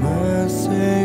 goodbye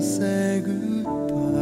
say goodbye.